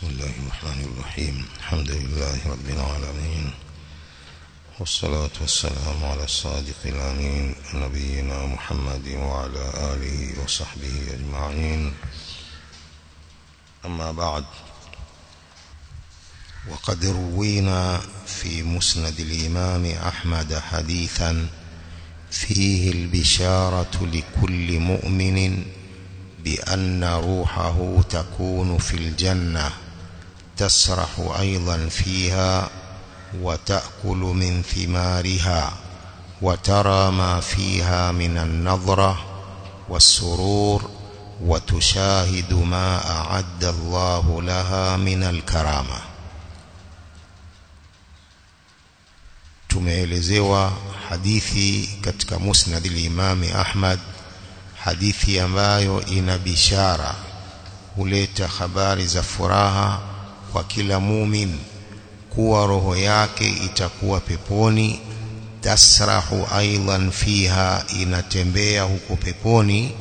بسم الله الرحمن الرحيم. الحمد لله رب العالمين. والصلاة والسلام على الصادق الأمين نبينا محمد وعلى آله وصحبه أجمعين. أما بعد وقد روينا في مسند الإمام أحمد حديثا فيه البشارة لكل مؤمن بأن روحه تكون في الجنة. تسرح أيضا فيها وتأكل من ثمارها وترى ما فيها من النظرة والسرور وتشاهد ما أعد الله لها من الكرامة tumeelezewa hadithi katika musnad al-Imam Ahmad hadithi ambayo ina bishara huleta habari za furaha kwa kila mumin kuwa roho yake itakuwa peponi tasrahu aidan fiha inatembea huko peponi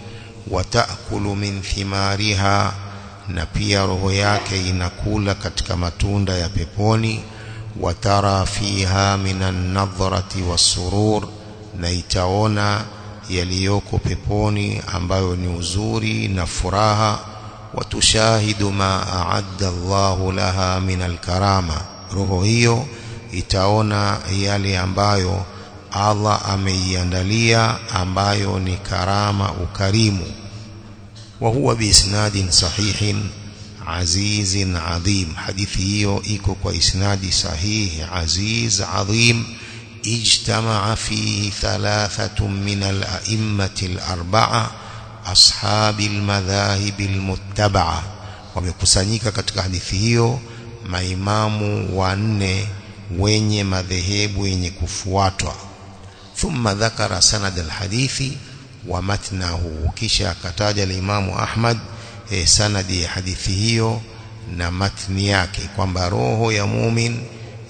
watakulu min thimariha na pia roho yake inakula katika matunda ya peponi watara fiha minan nadhrati wasurur na itaona yaliyoko peponi ambayo ni uzuri na furaha watushahidu ma aadda Allahu laha min alkarama roho hiyo itaona yale ambayo Allah ameiandalia ambayo ni karama ukarimu wa huwa biisnadin sahihin azizin adhim hadithi hiyo iko kwa isnadi sahihi aziz adhim اجتمع فيه ثلاثة من الأئمة الأربعة ashabi almadhahib almuttaba'a wamekusanyika katika hadithi hiyo maimamu wanne wenye madhehebu yenye kufuatwa. Thumma dhakara sanad alhadithi wa matnahu. Kisha akataja alimamu Ahmad eh, sanadi ya hadithi hiyo na matni yake kwamba roho ya mumin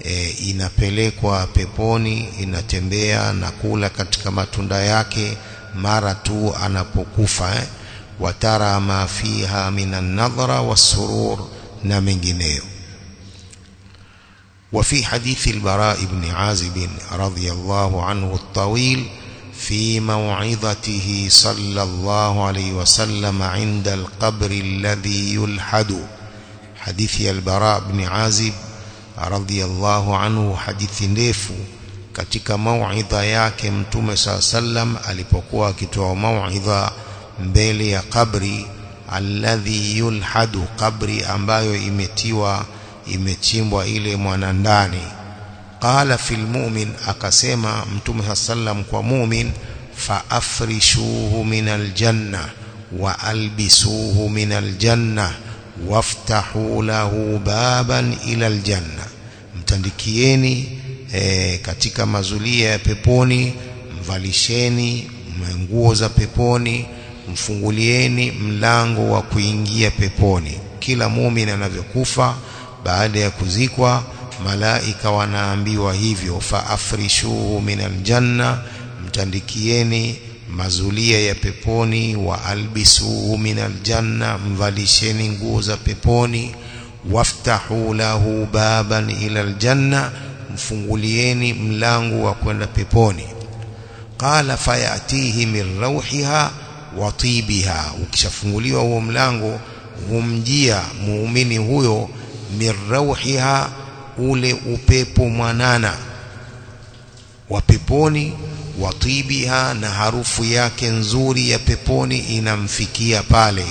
e, inapelekwa peponi inatembea na kula katika matunda yake mara tu anapokufa eh? watara ma fiha minan nadhara wasurur na mengineyo وفي حديث البراء بن عازب رضي الله عنه الطويل في موعظته صلى الله عليه وسلم عند القبر الذي يلحد حديث البراء بن عازب radhiyallahu anhu hadithi ndefu katika mauidha yake mtume saa sallam alipokuwa akitoa mauidha mbele ya kabri alladhi yulhadu kabri ambayo imetiwa imechimbwa ile mwanandani qala fil mu'min akasema mtume saa sallam kwa mu'min faafrishuhu min aljanna wa albisuhu min aljanna waftahu lahu baban ila aljanna mtandikieni e, katika mazulia ya peponi mvalisheni nguo za peponi mfungulieni mlango wa kuingia peponi. Kila muumini anavyokufa baada ya kuzikwa malaika wanaambiwa hivyo faafrishuhu min aljanna mtandikieni mazulia ya peponi wa albisuhu min aljanna mvalisheni nguo za peponi waftahu lahu baban ila aljanna mfungulieni mlango wa kwenda peponi. Qala fayatihi min rauhiha wa tibiha. Ukishafunguliwa huo mlango humjia muumini huyo min rauhiha ule upepo mwanana. Wa peponi wa tibiha na harufu yake nzuri ya peponi inamfikia pale.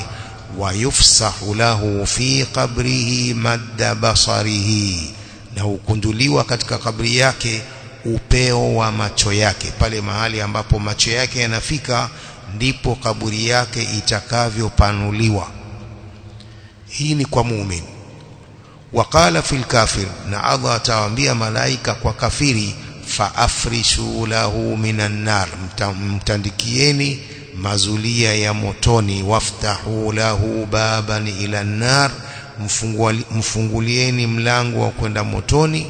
Wa yufsahu lahu fi qabrihi madda basarihi na hukunduliwa katika kabri yake upeo wa macho yake. Pale mahali ambapo macho yake yanafika ndipo kaburi yake itakavyopanuliwa. Hii ni kwa muumini waqala fil kafir na Allah atawaambia malaika kwa kafiri faafrishu lahu minan nar mtandikieni mazulia ya motoni waftahu lahu baban ila nar mfungulieni mlango wa kwenda motoni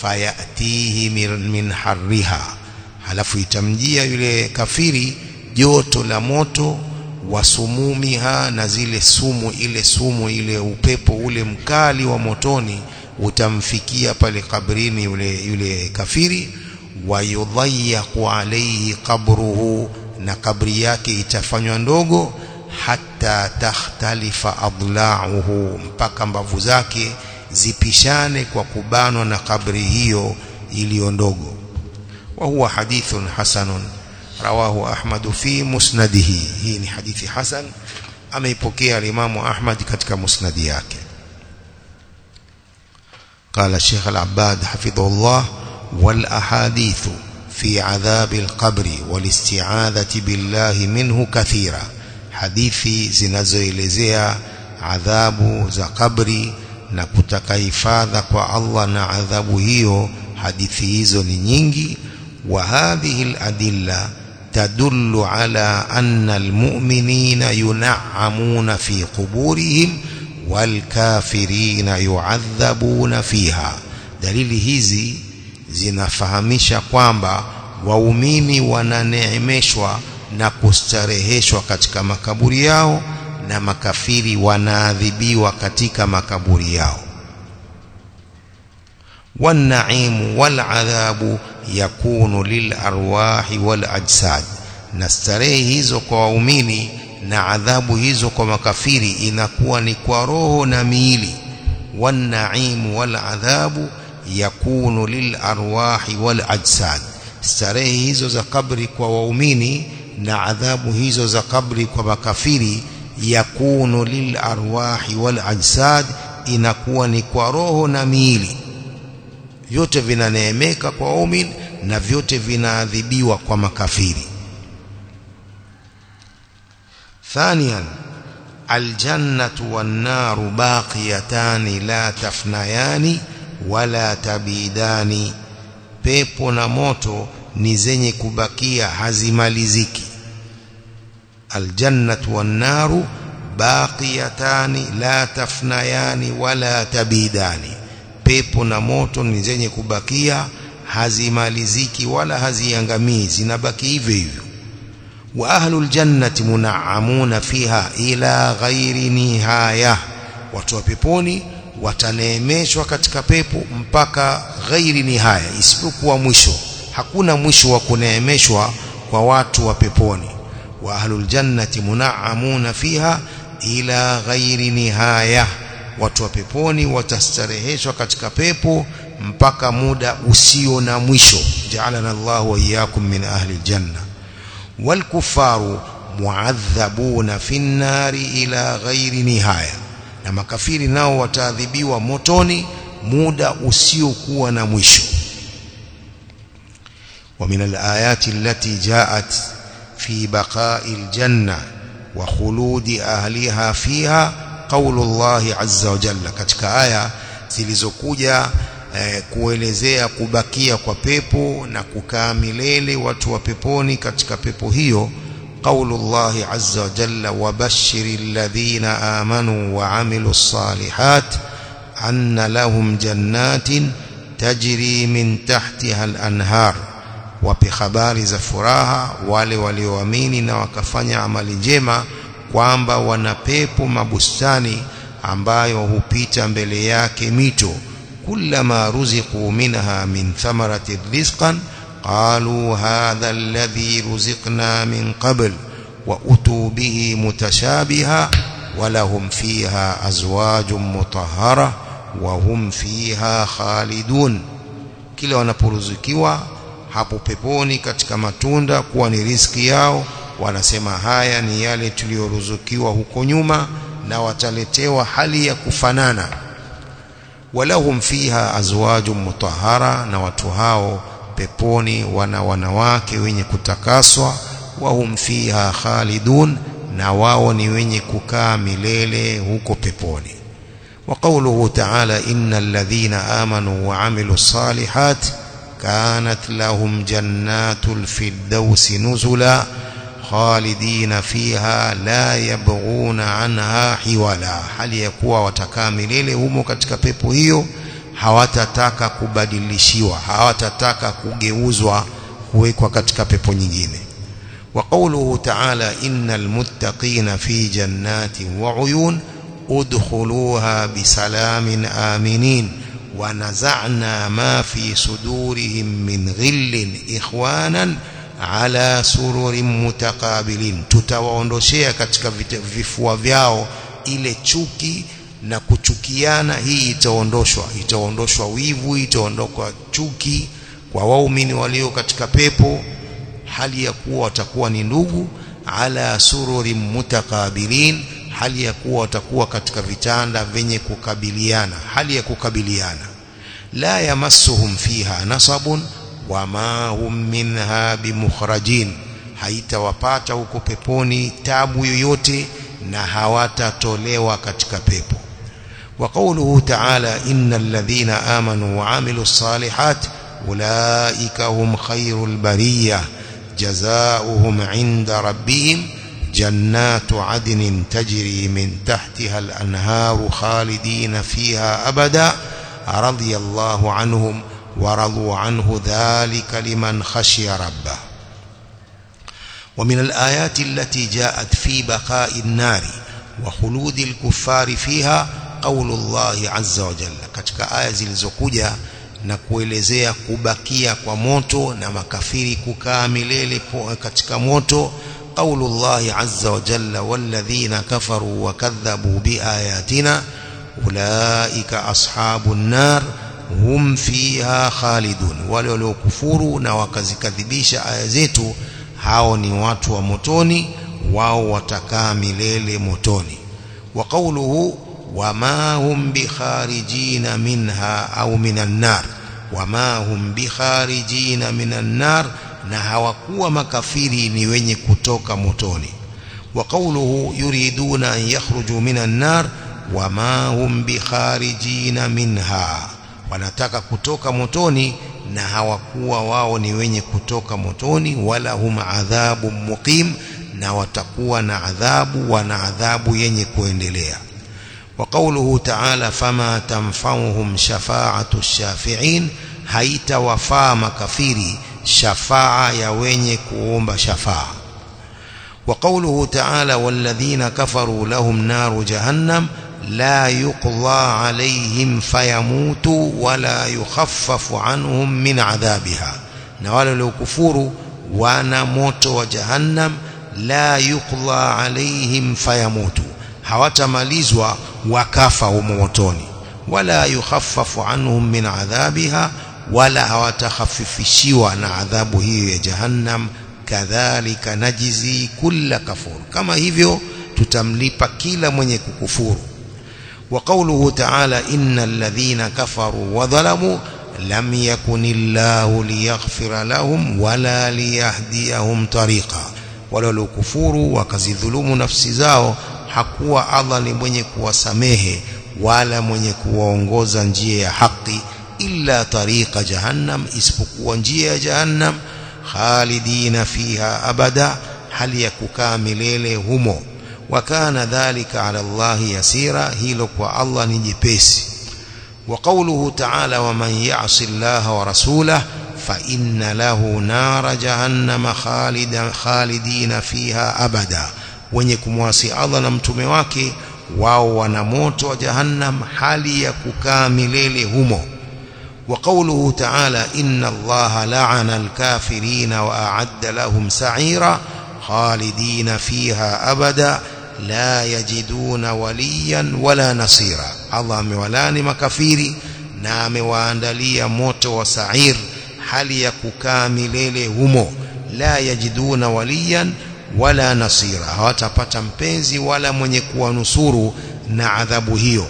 fayatihi min harriha. Halafu itamjia yule kafiri joto la moto wasumumiha na zile sumu ile sumu ile upepo ule mkali wa motoni utamfikia pale kabrini yule yule kafiri. Wayudhayyaqu alayhi qabruhu na kabri yake itafanywa ndogo hatta takhtalifa adla'uhu mpaka mbavu zake zipishane kwa kubanwa na kabri hiyo iliyo ndogo wa huwa hadithun hasanun rawahu ahmad fi musnadihi hii ni hadithi hasan ameipokea alimamu ahmad katika musnadi yake قال الشيخ العباد حفظه الله والأحاديث في عذاب القبر والاستعاذة بالله منه كثيرا hadithi zinazoelezea adhabu za kabri na kutaka hifadha kwa Allah na adhabu hiyo hadithi hizo ni nyingi wa hadhihi aladilla tadullu ala anna almu'minina yun'amuna fi quburihim walkafirina yu'adhabuna fiha dalili hizi zinafahamisha kwamba waumini wananeemeshwa na kustareheshwa katika makaburi yao na makafiri wanaadhibiwa katika makaburi yao والنعيم والعذاب يكون للارواح والاجساد na starehe hizo kwa waumini na adhabu hizo kwa makafiri inakuwa ni kwa roho na miili والنعيم والعذاب yakunu lilarwahi walajsad starehe hizo za kabri kwa waumini na adhabu hizo za kabri kwa makafiri yakunu lilarwahi walajsad inakuwa ni kwa roho na miili vyote vinaneemeka kwa waumini na vyote vinaadhibiwa kwa makafiri ثانيا الجنة والنار باقيتان لا تفنيان wala tabidani pepo na moto ni zenye kubakia hazimaliziki aljannatu والنار baqiyatani la tafnayani wala tabidani. Pepo na moto ni zenye kubakia hazimaliziki wala haziangamii zinabaki hivyo hivyo. Wa ahlul jannati munaamuna fiha ila ghairi nihaya. Watu wa peponi wataneemeshwa katika pepo mpaka ghairi nihaya isipokuwa mwisho. Hakuna mwisho wa kuneemeshwa kwa watu wa peponi وأهل الجنة منعمون فيها إلى غير نهاية. وتوبيبوني وتسترهش وكتك بيبو مبكى مودة أسيونا مشو جعلنا الله وإياكم من أهل الجنة والكفار معذبون في النار إلى غير نهاية لما كفيري ناو وتاذبي وموتوني مودة أسيونا مشو ومن الآيات التي جاءت في بقاء الجنة وخلود أهلها فيها قول الله عز وجل. Katika aya zilizokuja eh, kuelezea kubakia kwa pepo na kukaa milele watu wa peponi katika قول الله عز وجل وبشر الذين آمنوا وعملوا الصالحات أن لهم جنات تجري من تحتها الأنهار. wape habari za furaha wale walioamini na wakafanya amali njema kwamba wana pepo mabustani ambayo hupita mbele yake mito kullama ruziqu minha min thamarati rizqan قالوا هذا الذي رزقنا من قبل وأتوا به متشابها ولهم فيها أزواج مطهرة وهم فيها خالدون kila wanaporuzukiwa hapo peponi katika matunda kuwa ni riski yao. Wanasema haya ni yale tuliyoruzukiwa huko nyuma na wataletewa hali ya kufanana. Walahum fiha azwajun mutahara na watu hao peponi wana wanawake wenye kutakaswa. Wahum fiha khalidun na wao ni wenye kukaa milele huko peponi. Wa qawluhu ta'ala innal ladhina amanu wa amilus salihat kanat lahum jannatul firdausi nuzula khalidina fiha la yabghuna anha hiwala hali ya kuwa watakaa milele humo katika pepo hiyo hawatataka kubadilishiwa hawatataka kugeuzwa kuwekwa katika pepo nyingine وقوله تعالى إن المتقين في جنات وعيون ادخلوها بسلام آمنين ونزعنا ما في صدورهم من غل إخوانا ala sururin mutakabilin tutawaondoshea katika vifua vyao ile chuki na kuchukiana hii itaondoshwa itaondoshwa wivu itaondoka chuki kwa waumini walio katika pepo hali ya kuwa watakuwa ni ndugu ala sururin mutakabilin hali ya kuwa watakuwa katika vitanda vyenye kukabiliana hali ya kukabiliana la yamassuhum fiha nasabun wama hum minha bimukhrajin haitawapata huko peponi tabu yoyote na hawatatolewa katika pepo wa qawluhu ta'ala innal ladhina amanu wa amilus salihat ulaika hum khairul bariyah jazaohum جنات عدن تجري من تحتها الأنهار خالدين فيها أبدا رضي الله عنهم ورضوا عنه ذلك لمن خشي ربه. ومن الآيات التي جاءت في بقاء النار وخلود الكفار فيها قول الله عز وجل. كتك آية زلزقجة نكوليزيك بكيك وموت نمكفيرك كامليلك كتك موت نمكفيرك كامليلك قول الله عز وجل والذين كفروا وكذبوا بآياتنا أولئك أصحاب النار هم فيها خالدون. ولولو كفروا نوكزي كذبيش آيزيتو هاوني واتوا متوني ووتكا مليل متوني وقوله وما هم بخارجين منها أو من النار وما هم بخارجين من النار na hawakuwa makafiri ni wenye kutoka motoni wa qawluhu yuriduna an yakhruju minan nar wama hum bikharijina minha wanataka kutoka motoni na hawakuwa wao ni wenye kutoka motoni wala hum adhabu muqim na watakuwa na adhabu wana adhabu yenye kuendelea qawluhu ta'ala fama tanfa'uhum shafa'atu shafi'in haitawafaa makafiri شفاعة ya wenye kuomba shafa'a وقوله تعالى والذين كفروا لهم نار جهنم لا يقضى عليهم فيموتوا ولا يخفف عنهم من عذابها. نوال لو الكفور وأنا موت وجهنم لا يقضى عليهم فيموتوا. حواتمالزوا وكفوا موتوني ولا يخفف عنهم من عذابها wala hawatahafifishiwa na adhabu hiyo ya jahannam kadhalika najizi kulla kafur. Kama hivyo tutamlipa kila mwenye kukufuru. Wa qawluhu ta'ala innal ladhina kafaru wa dhalamu lam yakunillahu liyaghfira lahum wala liyahdiyahum tariqa. Wala waliokufuru wakazidhulumu nafsi zao hakuwa Allah ni mwenye kuwasamehe wala mwenye kuwaongoza njia ya haki. إلا طريق جهنم إسبقوا انجيا جهنم خالدين فيها أبدا هل يكوكا مليلي همو. وكان ذلك على الله يسيرا هيلك والله نجيبس وقوله تعالى ومن يعص الله ورسوله فإن له نار جهنم خالد خالدين فيها أبدا. ونكم واسي الله نمتمواكي واو ونموت جهنم حاليك كامليل همو. وقوله تعالى إن الله لعن الكافرين وأعد لهم سعيرا خالدين فيها أبدا لا يجدون وليا ولا نصيرا. الله مولان مكفيري نام واندلي موت وسعير حال يكوكام ليلهمو لا يجدون وليا ولا نصيرا. هاتفتن بنزي ولا من يكوى نصور نعذبهيو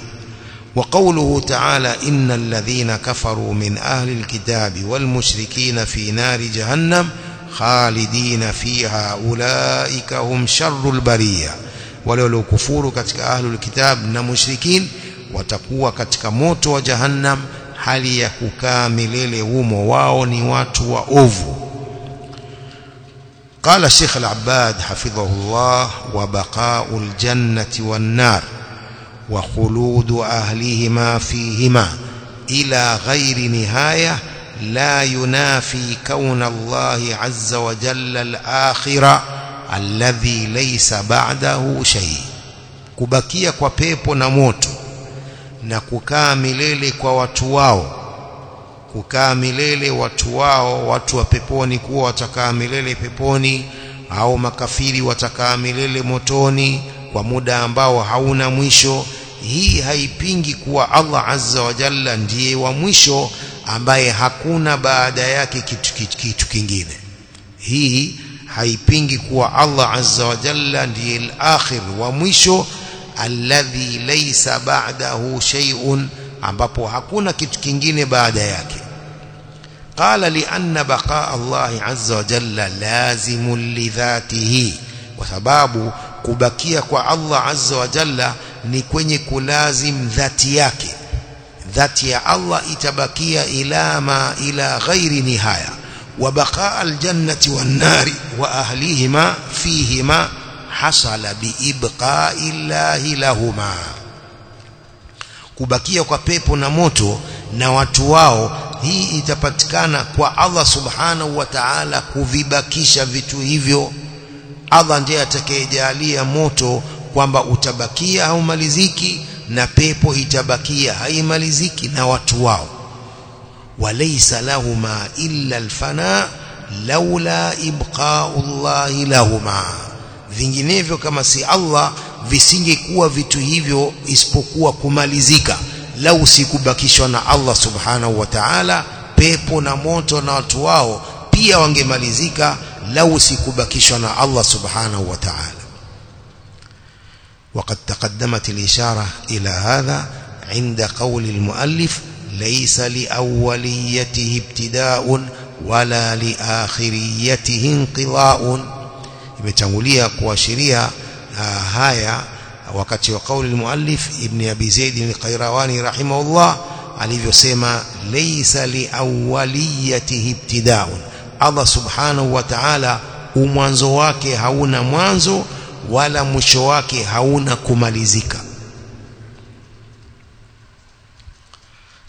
وقوله تعالى إن الذين كفروا من أهل الكتاب والمشركين في نار جهنم خالدين فيها أولئك هم شر wale waliokufuru katika ahlul kitab na mushrikin watakuwa katika moto wa jahannam hali ya kukaa wa ovu قال الشيخ العباد حفظه الله وبقاء الجنة والنار. وخلود أهلهما فيهما إلى غير نهاية لا ينافي كون الله عز وجل الآخر الذي ليس بعده شيء kubakia kwa pepo na moto na kukaa milele kwa watu wao kukaa milele watu wao watu wa peponi kuwa watakaa milele peponi au makafiri watakaa milele motoni kwa muda ambao hauna mwisho hii haipingi kuwa Allah azza wa jalla ndiye wa mwisho ambaye hakuna baada yake kitu, kitu, kitu kingine hii haipingi kuwa Allah azza wa jalla ndiye al-akhir wa mwisho alladhi laysa ba'dahu shay'un ambapo hakuna kitu kingine baada yake قال لأن بقاء الله عز وجل لازم لذاته وسباب kubakia kwa Allah azza wa jalla ni kwenye kulazim dhati yake. Dhati ya Allah itabakia ila ma ila ghairi nihaya. Wa baqa aljannati wan nari wa ahlihima fihima hasala bi ibqa'i llahi lahuma. Kubakia kwa pepo na moto na watu wao hii itapatikana kwa Allah subhanahu wa ta'ala kuvibakisha vitu hivyo. Allah ndiye atakayejalia moto kwamba utabakia haumaliziki na pepo itabakia haimaliziki na watu wao. Walaysa lahuma illa alfana laula ibqa'u Allah lahuma. Vinginevyo kama si Allah visingekuwa vitu hivyo isipokuwa kumalizika. Lau sikubakishwa na Allah subhanahu wa ta'ala pepo na moto na watu wao pia wangemalizika. Lau sikubakishwa na Allah subhanahu wa ta'ala وقد تقدمت الإشارة إلى هذا عند قول المؤلف ليس لأوليته ابتداء ولا لآخريته انقضاء. يبتغلية قواشرية آه، هايا وقد قول المؤلف ابن أبي زيد القيرواني رحمه الله علي يسمى ليس لأوليته ابتداء. الله سبحانه وتعالى ومنزواك هون منزو, wala mwisho wake hauna kumalizika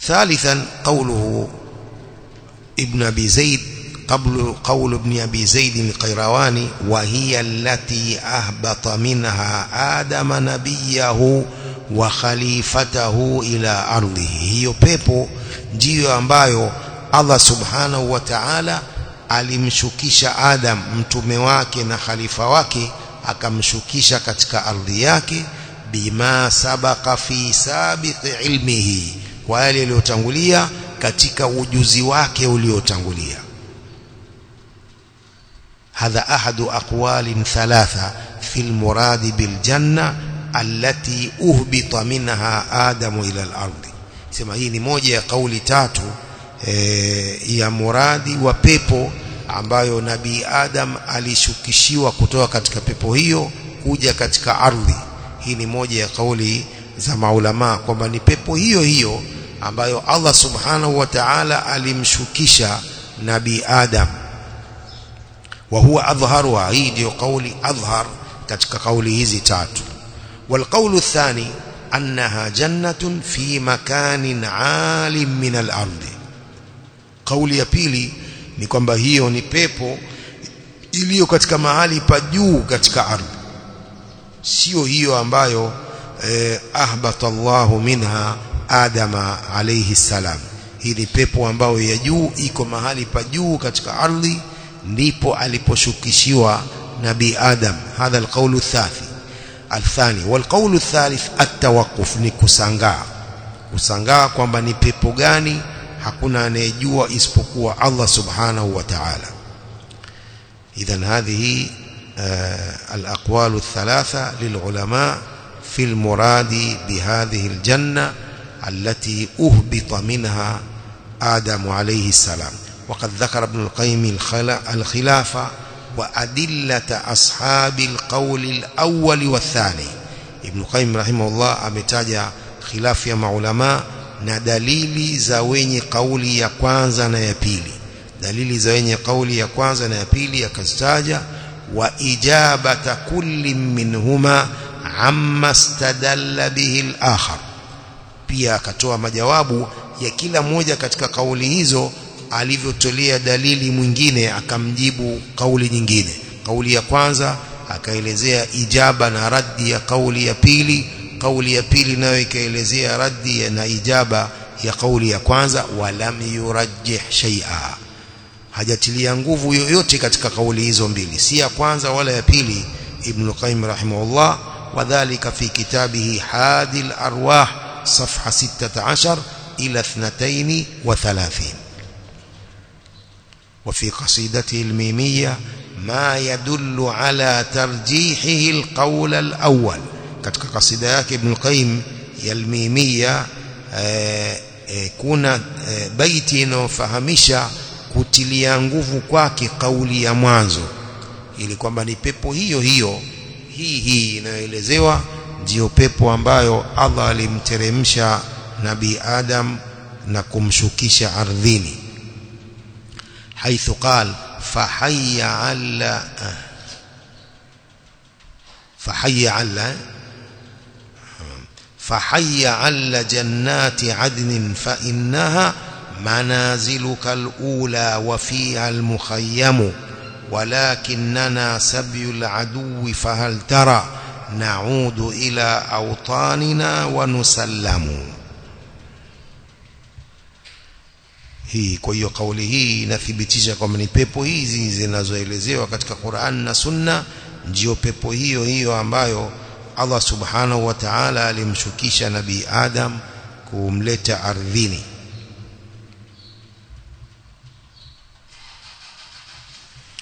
ثالثا قوله ابن ابي زيد قبل قول ابن ابي زيد القيرواني وهي التي اهبط منها آدم نبيه وخليفته إلى ارضه hiyo pepo ndiyo ambayo Allah subhanahu wa ta'ala alimshukisha Adam mtume wake na khalifa wake akamshukisha katika ardhi yake bima sabaka fi sabiqi ilmihi kwa yale yaliyotangulia katika ujuzi wake uliotangulia. Hadha ahadu aqwalin thalatha fil muradi bil janna allati uhbita minha adamu ila al-ardi. Sema hii ni moja ya kauli tatu e, ya muradi wa pepo ambayo nabii Adam alishukishiwa kutoka katika pepo hiyo kuja katika ardhi hii ni moja ya kauli za maulama kwamba ni pepo hiyo hiyo ambayo Allah subhanahu wa ta'ala alimshukisha nabii Adam wa huwa adhharuha hii ndio kauli adhhar katika kauli hizi tatu والقول الثاني أنها جنة في مكان عال من الأرض قول ya pili ni kwamba hiyo ni pepo iliyo katika mahali pa juu katika ardhi. Sio hiyo ambayo eh, ahbata Allahu minha Adama alayhi salam. Hii ni pepo ambayo ya juu iko mahali pa juu katika ardhi ndipo aliposhukishiwa nabi Adam. Hadha alqawlu thathi. Althani. Walqawlu thalith at ni kusangaa. Kusangaa kwamba ni pepo gani? Hakuna anayejua isipokuwa Allah subhanahu wa ta'ala. Idhan hadhihi الأقوال الثلاثة للعلماء في المراد بهذه الجنة التي أهبط منها آدم عليه السلام وقد ذكر ابن القيم الخلافة وأدلة أصحاب القول الأول والثاني ابن القيم رحمه الله أمتاج خلاف يا معلماء na dalili za wenye kauli ya kwanza na ya pili. Dalili za wenye kauli ya kwanza na ya pili akazitaja wa ijabata kulli minhuma amma stadalla bihi al-akhar. Pia akatoa majawabu ya kila moja katika kauli hizo alivyotolea dalili mwingine akamjibu kauli nyingine. Kauli ya kwanza akaelezea ijaba na raddi ya kauli ya pili kauli ya pili nayo ikaelezea raddi na ijaba ya kauli ya kwanza walam yurajjih shay'a hajatilia nguvu yoyote katika kauli hizo mbili si ya kwanza wala ya pili ibn qayyim rahimahullah wadhālika fi kitabihi hadil arwah صفحه 16 إلى 32 وفي قصيدته الميميه ما يدل على ترجيحه القول الأول katika kasida yake Ibn Qayyim yalmimia e, e, kuna e, baiti inayofahamisha kutilia nguvu kwake kauli ya mwanzo ili kwamba ni pepo hiyo hiyo hii hii inayoelezewa ndiyo pepo ambayo Allah alimteremsha nabii Adam na kumshukisha ardhini. Haithu qal fahayya alla eh, fahayya ala eh, فحي على جنات عدن فإنها منازلك الأولى وفيها المخيم. ولكننا سبي العدو فهل ترى نعود إلى أوطاننا ونسلم؟ هي كوي قوله نثبتش قمني بيبو هي زين زين زين قرآن نسنة جيو بيبو هي هي وعنبايو Allah subhanahu wa ta'ala alimshukisha nabii Adam kumleta ardhini.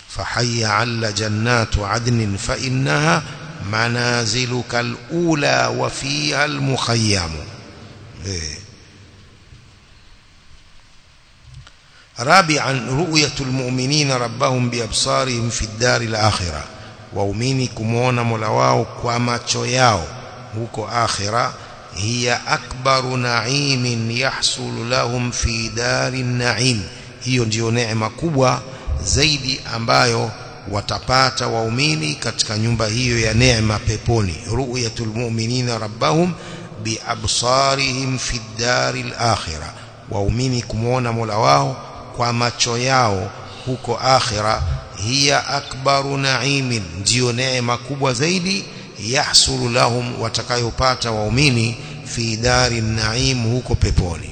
فحي على جنات عدن فإنها منازلك الأولى وفيها المخيم رابعا رؤية المؤمنين ربهم بأبصارهم في الدار الآخرة waumini kumuona Mola wao kwa macho yao huko akhira hiya akbaru na'imin yahsulu lahum fi dari na'im. Hiyo ndiyo neema kubwa zaidi ambayo watapata waumini katika nyumba hiyo ya neema peponi. Ru'yatul mu'minina rabbahum bi absarihim fi dari al-akhirah waumini kumuona Mola wao kwa macho yao huko akhira هي أكبر نعيم. ديو نعمة كبوة زيد يحصل لهم وتكايوبات وأميني في دار النعيم هوكو بيبوني.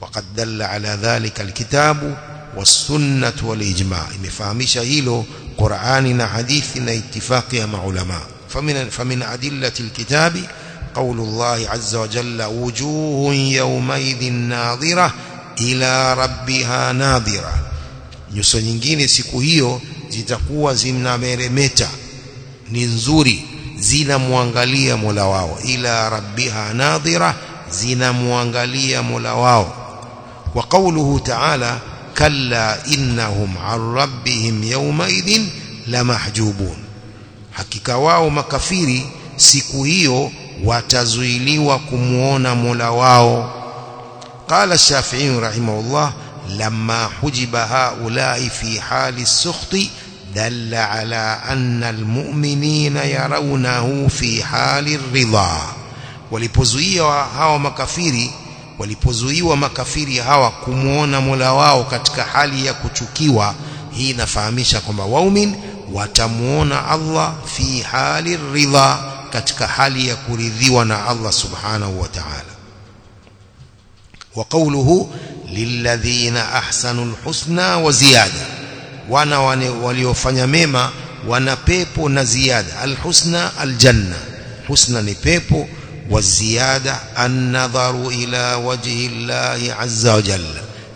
وقد دل على ذلك الكتاب والسنة والإجماع. مفهمي شهيلو قرآننا حديثنا اتفاقها مع علماء. فمن, فمن أدلة الكتاب قول الله عز وجل وجوه يومئذ ناظرة إلى ربها ناظرة. nyuso nyingine siku hiyo zitakuwa zinameremeta. Ni nzuri zinamwangalia Mola wao. Ila rabbiha nadhira zinamwangalia Mola wao. Wa qawluhu ta'ala kalla innahum an rabbihim yawma idhin lamahjubun hakika wao makafiri siku hiyo watazuiliwa kumuona Mola wao. Qala shafi'i rahimahullah لما حجب هؤلاء في حال السخط دل على أن المؤمنين يرونه في حال الرضا walipozuiwa hawa makafiri walipozuiwa makafiri hawa kumuona Mola wao katika hali ya kuchukiwa hii inafahamisha kwamba waumin watamuona Allah fi hali ridha katika hali ya kuridhiwa na Allah subhanahu wa ta'ala للذين أحسنوا الحسنى وزيادة. وأنا وليوفني ميما وأنا بيبو نزيادة. الحسنى الجنة. حسنى نبيبو والزيادة النظر إلى وجه الله عز وجل.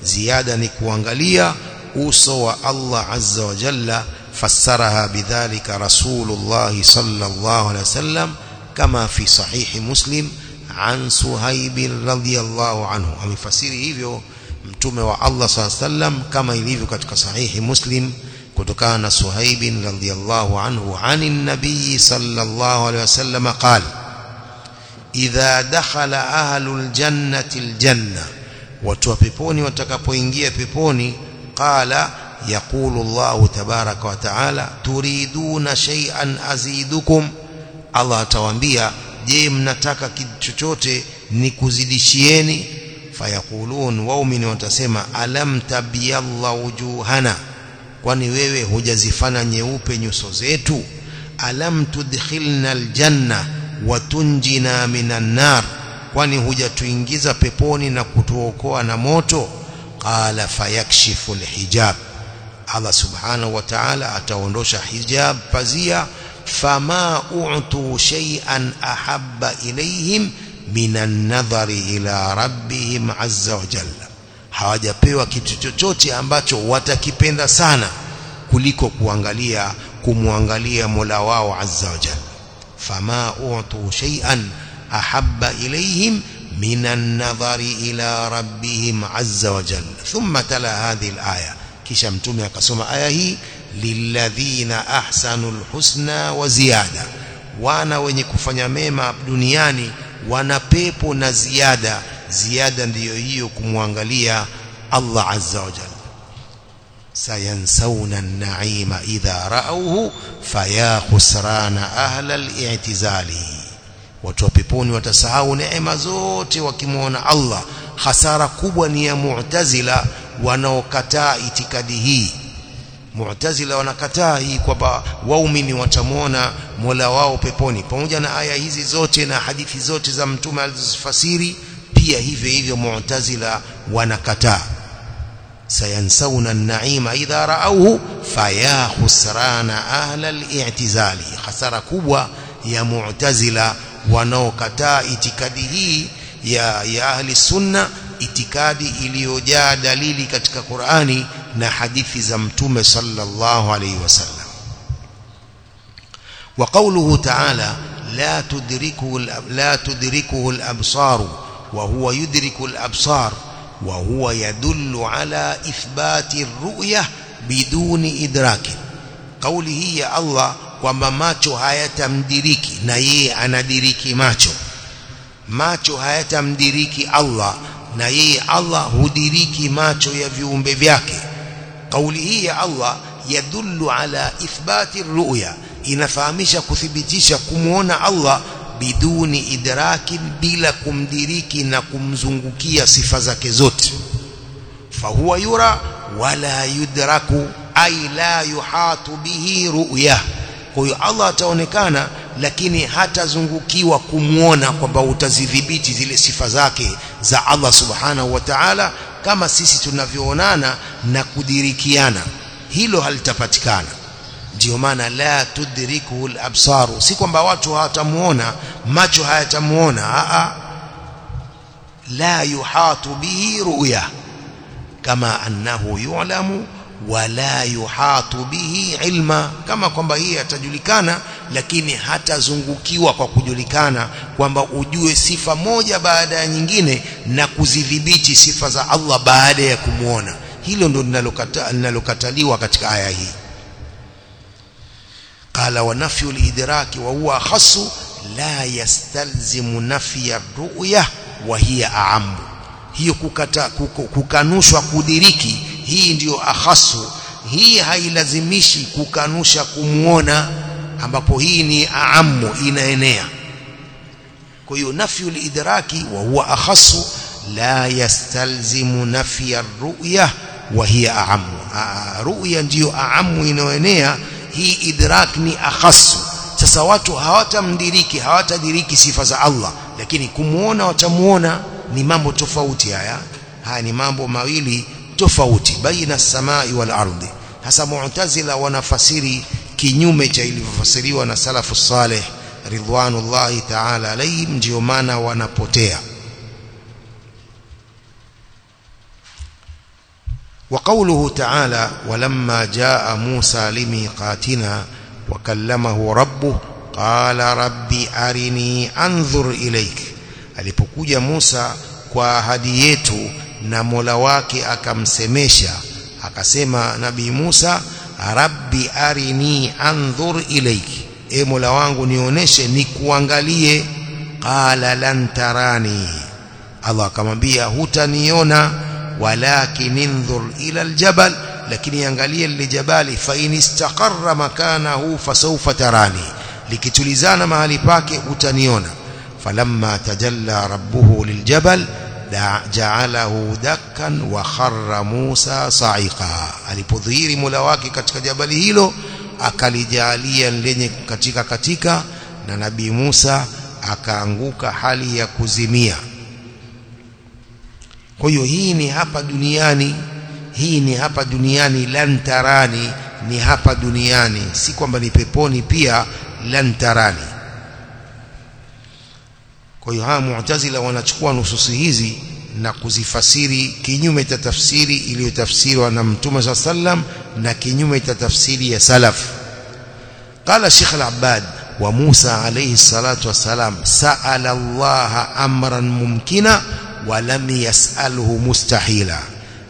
زيادة نكوانغالية أوسوى الله عز وجل فسرها بذلك رسول الله صلى الله عليه وسلم كما في صحيح مسلم عن سهيب رضي الله عنه. أمي فسيري إيبيو mtume wa Allah sallam kama ilivyo katika sahihi Muslim kutokana na Suhaib radhiyallahu anhu anin nabii sallallahu alayhi wasallam qala idha dakhala ahlul jannati aljanna watu wa peponi watakapoingia peponi qala yaqulu Allah tabaraka wa taala turiduna shay'an azidukum Allah atawaambia je mnataka kitu chochote nikuzidishieni fayaqulun waumini watasema alam tabyalla wujuhana? Kwani wewe hujazifana nyeupe nyuso zetu? Alam tudkhilna aljanna watunjina minan nar? Kwani hujatuingiza peponi na kutuokoa na moto? Qala fayakshifu alhijab Allah subhanahu wa ta'ala ataondosha hijab pazia. Fama u'tu shay'an ahabba ilayhim minan nadhari ila rabbihim azza wa jalla hawajapewa kitu chochote ambacho watakipenda sana kuliko kuangalia kumwangalia Mola wao azza wa jalla fama u'tu shay'an ahabba ilayhim nadhari ila rabbihim azza wa jalla thumma tala hadhihi al-aya kisha mtume akasoma aya hii lilladhina ahsanul husna wa ziyada wana wenye kufanya mema duniani wana pepo na ziada ziada ndiyo hiyo kumwangalia Allah azza wa jalla sayansawna an-na'ima idha ra'awhu faya khusrana ahla al-i'tizali watu wa peponi watasahau neema zote wakimwona Allah hasara kubwa ni ya mu'tazila wanaokataa itikadi hii mu'tazila wanakataa hii kwamba waumini watamwona Mola wao peponi. Pamoja na aya hizi zote na hadithi zote za mtume alizofasiri pia hivyo hivyo mu'tazila wanakataa. Sayansawna an-na'ima idha ra'awhu faya khusrana ahla al-i'tizali. Hasara kubwa ya mu'tazila wanaokataa itikadi hii ya ya ahli sunna itikadi iliyojaa dalili katika Qur'ani na hadithi za mtume sallallahu alayhi wasallam wa qawluhu ta'ala la tudrikuhu la tudrikuhu al-absar wa huwa yudriku al-absar wa huwa yadullu ala ithbati ar-ru'yah biduni idraki kauli ya Allah kwamba macho hayatamdiriki na yeye anadiriki macho macho hayatamdiriki Allah na yeye Allah hudiriki macho ya viumbe vyake kauli hii ya Allah yadullu ala ithbati ru'ya. Inafahamisha kuthibitisha kumuona Allah biduni idraki bila kumdiriki na kumzungukia sifa zake zote. Fahuwa yura wala yudraku ay la yuhatu bihi ru'ya. Kwa hiyo Allah ataonekana lakini hatazungukiwa kumwona kwamba utazidhibiti zile sifa zake za Allah subhanahu wa ta'ala kama sisi tunavyoonana na kudirikiana hilo halitapatikana ndio maana la tudrikuhu al-absaru si kwamba watu hawatamuona macho hayatamuona a la yuhatu bihi ru'ya kama annahu yu'lamu wala yuhatu bihi ilma kama kwamba hii atajulikana lakini hatazungukiwa kwa kujulikana kwamba ujue sifa moja baada ya nyingine na kuzidhibiti sifa za Allah baada ya kumuona. Hilo ndio linalokataliwa katika aya hii. Qala wa nafyu al-idraki wa huwa khasu la yastalzimu nafya ar-ru'ya wa hiya a'am hiyo kukata, kukanushwa kudiriki hii ndiyo akhasu hii hailazimishi kukanusha kumuona ambapo hii ni aamu inaenea. Kwa hiyo nafyu lidraki wa huwa akhasu la yastalzimu nafya ru'ya wa hiya aamu. Ru'ya ndiyo aamu inayoenea hii idrak ni akhasu sasa watu hawatamdiriki hawatadiriki sifa za Allah lakini kumuona watamuona ni mambo tofauti haya. Haya ni mambo mawili tofauti baina samai wal ardi. Hasa mu'tazila wanafasiri kinyume cha ilivyofasiriwa na salafu saleh ridwanullahi ta'ala alayhim ndio maana wanapotea وقوله تعالى ولما جاء موسى لميقاتنا وكلمه ربه قال ربي أرني أنظر إليك alipokuja Musa kwa ahadi yetu na Mola wake akamsemesha akasema nabii Musa rabbi arini anzur ilayki e Mola wangu nionyeshe nikuangalie qala lan tarani Allah akamwambia hutaniona walakin inzur ila aljabal lakini angalia lile jabali fa in istaqarra makanahu fasawfa tarani likitulizana mahali pake utaniona falamma tajalla rabbuhu liljabal ja'alahu dakkan wa kharra Musa sa'iqa. Alipodhihiri mula wake katika jabali hilo akalijalia lenye katika katika na nabii Musa akaanguka hali ya kuzimia. Kwa hiyo hii ni hapa duniani hii ni hapa duniani lantarani ni hapa duniani. Si kwamba ni peponi pia lantarani kwa hiyo haa mu'tazila wanachukua nususi hizi na kuzifasiri kinyume cha tafsiri iliyotafsiriwa na mtume sa sallam na kinyume cha tafsiri ya salaf. Qala Sheikh al-Abbad wa Musa alayhi salatu wassalam sa'ala Allah amran mumkina wa lam yas'alhu mustahila.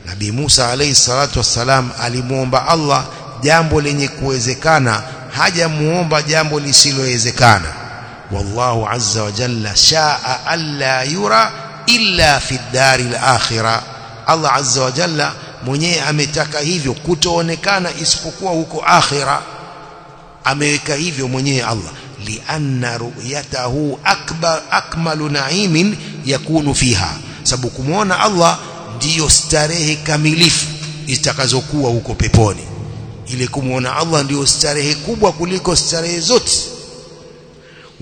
Nabi Musa alayhi salatu wassalam alimuomba Allah jambo lenye kuwezekana hajamuomba jambo lisilowezekana wallahu azza wa jalla shaa alla yura illa fi dari al-akhirah. Allah azza wa mwenyewe ametaka hivyo kutoonekana isipokuwa huko akhira ameweka hivyo mwenyewe Allah. Lianna ru'yatahu akbar akmalu na'imin yakunu fiha. Sababu kumuona Allah ndiyo starehe kamilifu itakazokuwa huko peponi. Ile kumuona Allah ndio starehe kubwa kuliko starehe zote.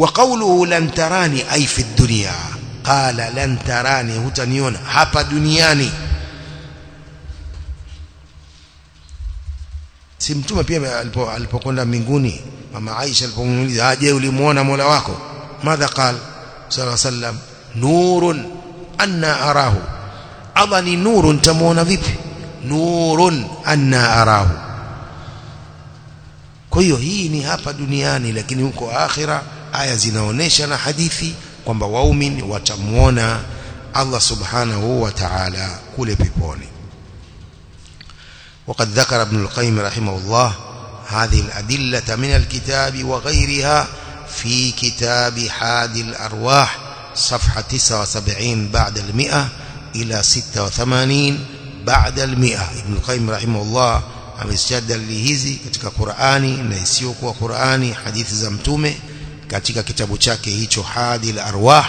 وقوله لن تراني أي في الدنيا. قال لن تراني هتنيون هابا دنياني. سمتم بيما البقون لمنقوني مما عايش البقون هاجيه آه، لمونا ماذا قال؟ صلى الله عليه وسلم نور أنا أراه. أظني نور تمون فيه نور أنا أراه. كيو هيني هابا دنياني لكن هكو آخرة. Aya zinaonesha na hadithi kwamba waumini watamuona Allah subhanahu wa ta'ala kule peponi وقد ذكر ابن القيم رحمه الله هذه الأدلة من الكتاب وغيرها في كتاب حاد الأرواح صفحة 79 بعد المئة إلى 86 بعد المئة ابن القيم رحمه الله amesikia dalili hizi katika Qur'ani na isiyokuwa Qur'ani hadithi za mtume katika kitabu chake hicho Hadil Arwah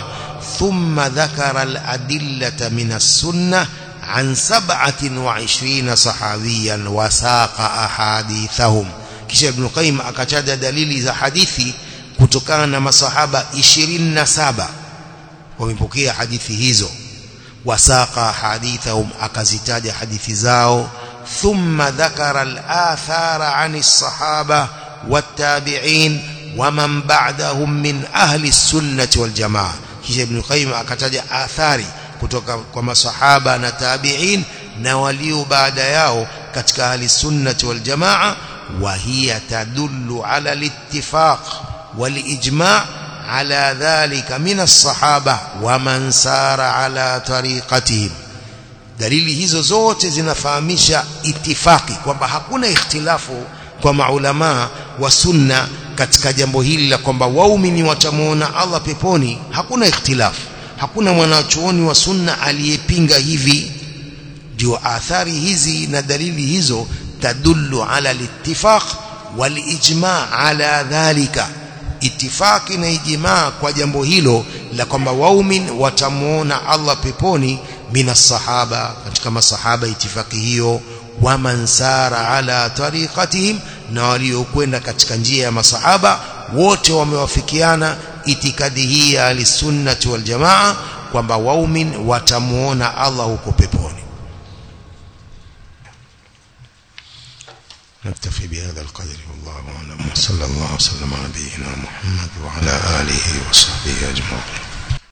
thumma dhakara al-adillata min as-sunnah an 27 sahawiyan wa saqa ahadithahum kisha Ibn Qayyim akataja dalili za hadithi kutokana na masahaba 27 wamepokea hadithi hizo wasaqa hadithahum akazitaja hadithi zao ثم ذكر الآثار عن الصحابة والتابعين ومن بعدهم من أهل السنة والجماعة kisha Ibn Qayyim akataja athari kutoka kwa masahaba na tabi'in na walio baada yao katika ahli sunnati wal jamaa wa hiya tadullu ala al-ittifaq wal ijma' ala dhalika min as-sahaba wa man sara ala tariqatihim dalili hizo zote zinafahamisha itifaki kwamba hakuna ikhtilafu kwa maulama wa sunna katika jambo hili la kwamba waumini watamuona Allah peponi hakuna ikhtilafu hakuna mwanachuoni wa sunna aliyepinga hivi. Ndio athari hizi na dalili hizo tadullu ala litifaq wal ijma ala dhalika. Itifaki na ijmaa kwa jambo hilo la kwamba waumin watamuona Allah peponi mina sahaba katika masahaba itifaki hiyo. Waman sara ala tariqatihim na waliokwenda katika njia ya masahaba wote wamewafikiana itikadi hii ya alisunnati wal jamaa kwamba waumin watamuona Allah huko peponi نكتفي بهذا القدر والله أعلم صلى الله وسلم على نبينا محمد وعلى آله وصحبه أجمعين